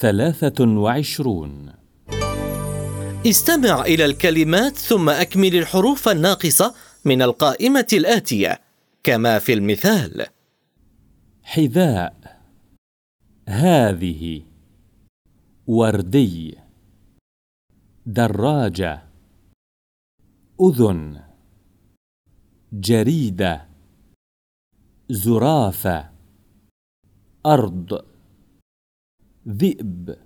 ثلاثة وعشرون. استمع إلى الكلمات ثم أكمل الحروف الناقصة من القائمة الآتية كما في المثال. حذاء. هذه. وردي. دراجة. أذن. جريدة. زرافة. أرض. ذئب.